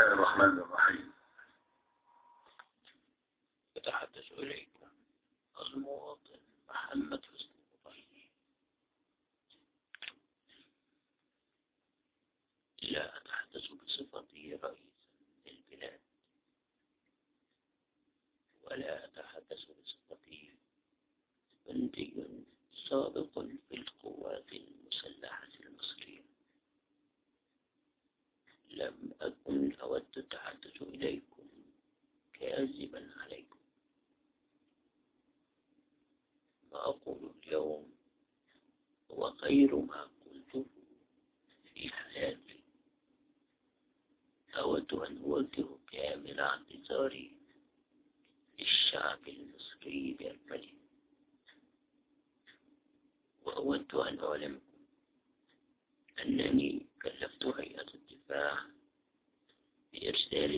الله الرحمن الرحيم. يتحدث إليكم المواطن محمد حسني مطهر لا أتحدث بصفتي رئيسا للبلاد ولا أتحدث بصفتي بندي سابق لم أكن أود التحدث إليكم كاذبا عليكم. ما أقول اليوم هو خير ما قلته في حياتي. أود أن أوجه كامل اعتذاري للشعب المصري بأكمله وأود أن أعلمكم சரி